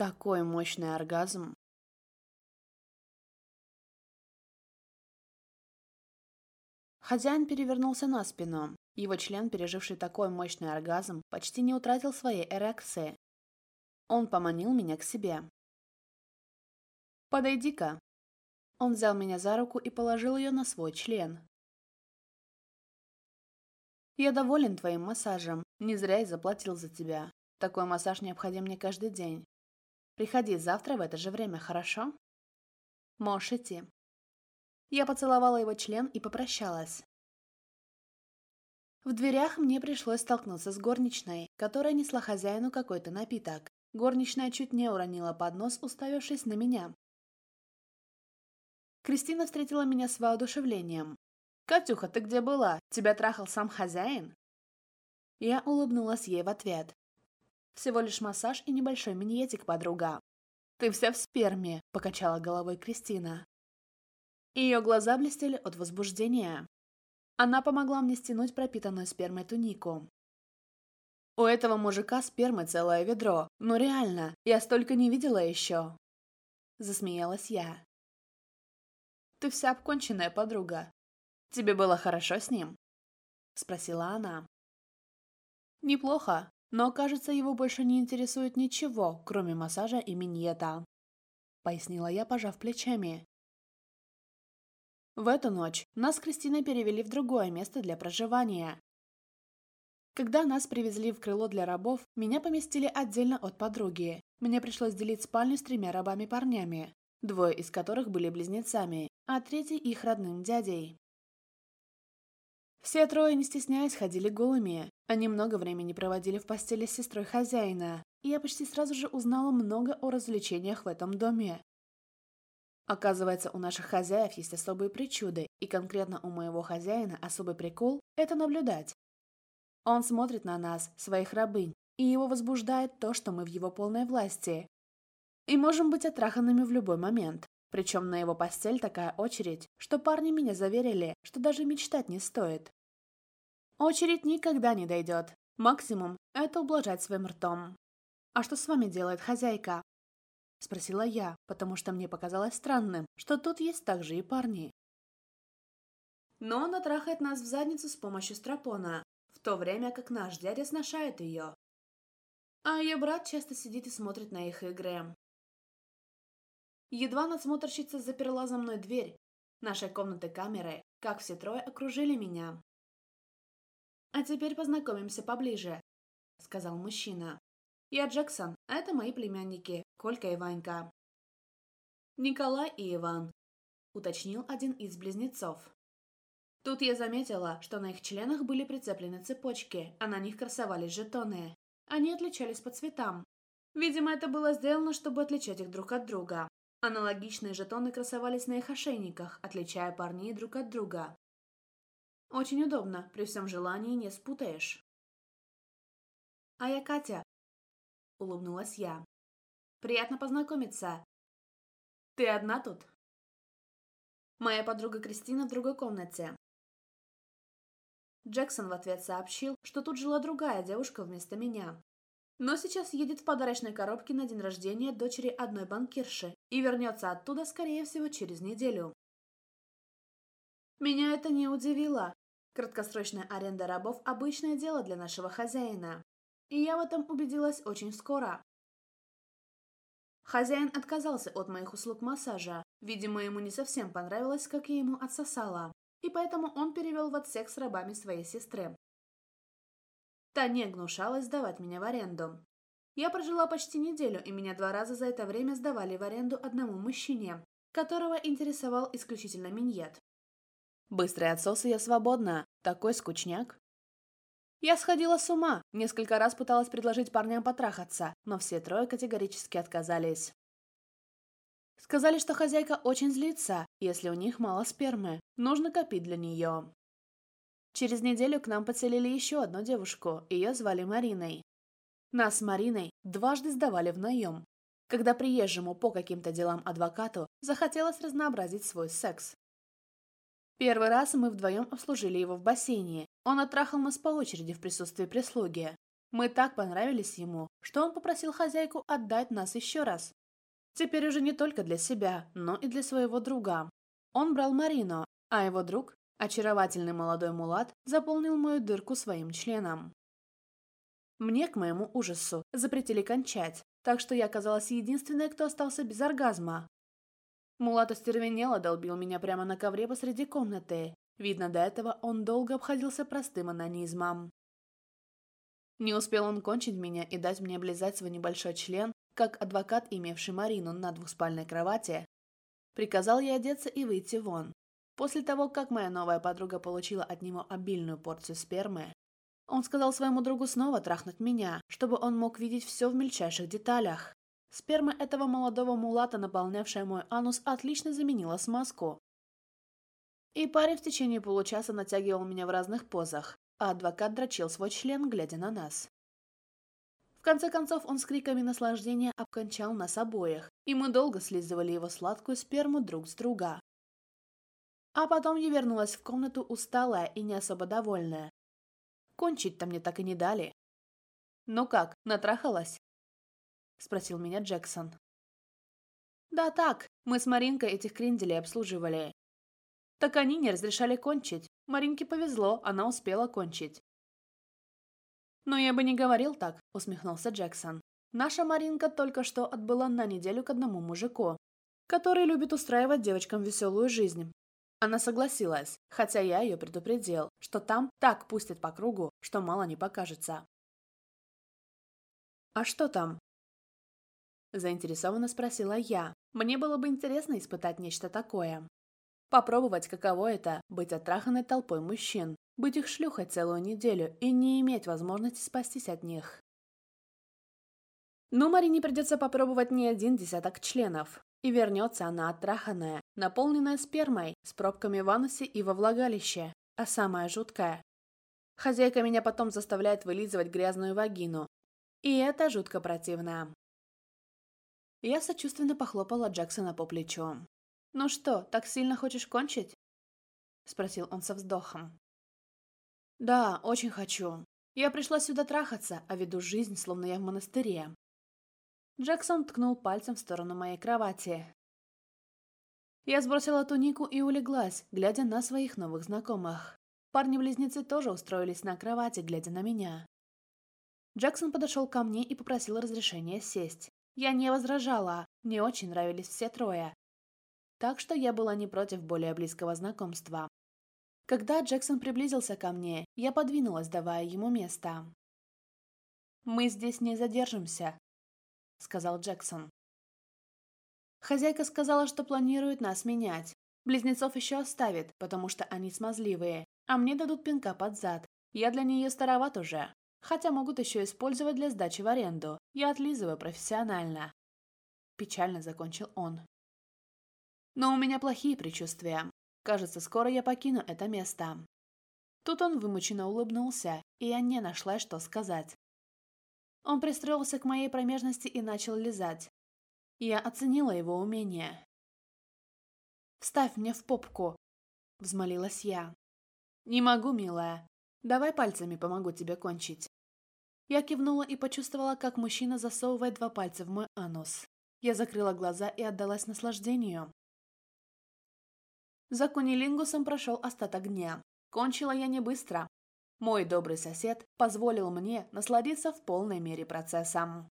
такой мощный оргазм. Хозяин перевернулся на спину. Его член, переживший такой мощный оргазм, почти не утратил своей эрекции. Он поманил меня к себе. «Подойди-ка». Он взял меня за руку и положил ее на свой член. «Я доволен твоим массажем. Не зря я заплатил за тебя. Такой массаж необходим мне каждый день. Приходи завтра в это же время, хорошо? Можешь идти. Я поцеловала его член и попрощалась. В дверях мне пришлось столкнуться с горничной, которая несла хозяину какой-то напиток. Горничная чуть не уронила поднос, уставившись на меня. Кристина встретила меня с воодушевлением. «Катюха, ты где была? Тебя трахал сам хозяин?» Я улыбнулась ей в ответ. Всего лишь массаж и небольшой миниетик подруга. Ты вся в сперме, покачала головой Кристина. Ее глаза блестели от возбуждения. Она помогла мне стянуть пропитанную спермой тунику. У этого мужика спермы целое ведро. Ну реально, я столько не видела еще. Засмеялась я. Ты вся обконченная подруга. Тебе было хорошо с ним? Спросила она. Неплохо, но, кажется, его больше не интересует ничего, кроме массажа и миньета. Пояснила я, пожав плечами. В эту ночь нас с Кристиной перевели в другое место для проживания. Когда нас привезли в крыло для рабов, меня поместили отдельно от подруги. Мне пришлось делить спальню с тремя рабами-парнями, двое из которых были близнецами, а третий их родным дядей. Все трое, не стесняясь, ходили голыми. Они много времени проводили в постели с сестрой хозяина, и я почти сразу же узнала много о развлечениях в этом доме. Оказывается, у наших хозяев есть особые причуды, и конкретно у моего хозяина особый прикол – это наблюдать. Он смотрит на нас, своих рабынь, и его возбуждает то, что мы в его полной власти. И можем быть отраханными в любой момент. Причем на его постель такая очередь, что парни меня заверили, что даже мечтать не стоит. Очередь никогда не дойдет. Максимум – это ублажать своим ртом. «А что с вами делает хозяйка?» Спросила я, потому что мне показалось странным, что тут есть также и парни. Но она трахает нас в задницу с помощью стропона, в то время как наш дядя сношает ее. А ее брат часто сидит и смотрит на их игры, Едва надсмотрщица заперла за мной дверь, нашей комнаты камеры, как все трое окружили меня. «А теперь познакомимся поближе», — сказал мужчина. «Я Джексон, а это мои племянники, Колька и Ванька». «Николай и Иван», — уточнил один из близнецов. Тут я заметила, что на их членах были прицеплены цепочки, а на них красовались жетоны. Они отличались по цветам. Видимо, это было сделано, чтобы отличать их друг от друга. Аналогичные жетоны красовались на их ошейниках, отличая парней друг от друга. Очень удобно, при всем желании не спутаешь. «А я Катя», — улыбнулась я. «Приятно познакомиться. Ты одна тут?» Моя подруга Кристина в другой комнате. Джексон в ответ сообщил, что тут жила другая девушка вместо меня но сейчас едет в подарочной коробке на день рождения дочери одной банкирши и вернется оттуда, скорее всего, через неделю. Меня это не удивило. Краткосрочная аренда рабов – обычное дело для нашего хозяина. И я в этом убедилась очень скоро. Хозяин отказался от моих услуг массажа. Видимо, ему не совсем понравилось, как я ему отсосала. И поэтому он перевел в отсек с рабами своей сестры, Та не гнушалась сдавать меня в аренду. Я прожила почти неделю, и меня два раза за это время сдавали в аренду одному мужчине, которого интересовал исключительно миньет. отсос и я свободна. Такой скучняк. Я сходила с ума. Несколько раз пыталась предложить парням потрахаться, но все трое категорически отказались. Сказали, что хозяйка очень злится, если у них мало спермы. Нужно копить для нее. Через неделю к нам поцелили еще одну девушку, ее звали Мариной. Нас с Мариной дважды сдавали в наем, когда приезжему по каким-то делам адвокату захотелось разнообразить свой секс. Первый раз мы вдвоем обслужили его в бассейне, он оттрахал нас по очереди в присутствии прислуги. Мы так понравились ему, что он попросил хозяйку отдать нас еще раз. Теперь уже не только для себя, но и для своего друга. Он брал Марину, а его друг Очаровательный молодой мулат заполнил мою дырку своим членом. Мне, к моему ужасу, запретили кончать, так что я оказалась единственной, кто остался без оргазма. Мулат остервенело долбил меня прямо на ковре посреди комнаты. Видно, до этого он долго обходился простым анонизмом. Не успел он кончить меня и дать мне облизать свой небольшой член, как адвокат, имевший Марину на двухспальной кровати. Приказал я одеться и выйти вон. После того, как моя новая подруга получила от него обильную порцию спермы, он сказал своему другу снова трахнуть меня, чтобы он мог видеть все в мельчайших деталях. Сперма этого молодого мулата, наполнявшая мой анус, отлично заменила смазку. И парень в течение получаса натягивал меня в разных позах, а адвокат дрочил свой член, глядя на нас. В конце концов, он с криками наслаждения обкончал нас обоих, и мы долго слизывали его сладкую сперму друг с друга. А потом я вернулась в комнату усталая и не особо довольная. Кончить-то мне так и не дали. «Ну как, натрахалась?» – спросил меня Джексон. «Да так, мы с Маринкой этих кренделей обслуживали. Так они не разрешали кончить. Маринке повезло, она успела кончить». «Но я бы не говорил так», – усмехнулся Джексон. «Наша Маринка только что отбыла на неделю к одному мужику, который любит устраивать девочкам веселую жизнь, она согласилась, хотя я ее предупредил, что там так пустят по кругу, что мало не покажется. «А что там?» Заинтересованно спросила я. Мне было бы интересно испытать нечто такое. Попробовать, каково это – быть оттраханной толпой мужчин, быть их шлюхой целую неделю и не иметь возможности спастись от них. Но Марине придется попробовать не один десяток членов, и вернется она оттраханная наполненная спермой, с пробками в анусе и во влагалище, а самая жуткая. Хозяйка меня потом заставляет вылизывать грязную вагину. И это жутко противно. Я сочувственно похлопала Джексона по плечу. «Ну что, так сильно хочешь кончить?» Спросил он со вздохом. «Да, очень хочу. Я пришла сюда трахаться, а веду жизнь, словно я в монастыре». Джексон ткнул пальцем в сторону моей кровати, я сбросила тунику и улеглась, глядя на своих новых знакомых. Парни-близнецы тоже устроились на кровати, глядя на меня. Джексон подошел ко мне и попросил разрешения сесть. Я не возражала, мне очень нравились все трое. Так что я была не против более близкого знакомства. Когда Джексон приблизился ко мне, я подвинулась, давая ему место. «Мы здесь не задержимся», — сказал Джексон. Хозяйка сказала, что планирует нас менять. Близнецов еще оставит, потому что они смазливые, а мне дадут пинка под зад. Я для нее староват уже. Хотя могут еще использовать для сдачи в аренду. Я отлизываю профессионально. Печально закончил он. Но у меня плохие предчувствия. Кажется, скоро я покину это место. Тут он вымученно улыбнулся, и я не нашла, что сказать. Он пристроился к моей промежности и начал лизать. Я оценила его умение. «Вставь мне в попку!» — взмолилась я. «Не могу, милая. Давай пальцами помогу тебе кончить». Я кивнула и почувствовала, как мужчина засовывает два пальца в мой анус. Я закрыла глаза и отдалась наслаждению. За кунилингусом прошел остаток дня. Кончила я не быстро. Мой добрый сосед позволил мне насладиться в полной мере процессом.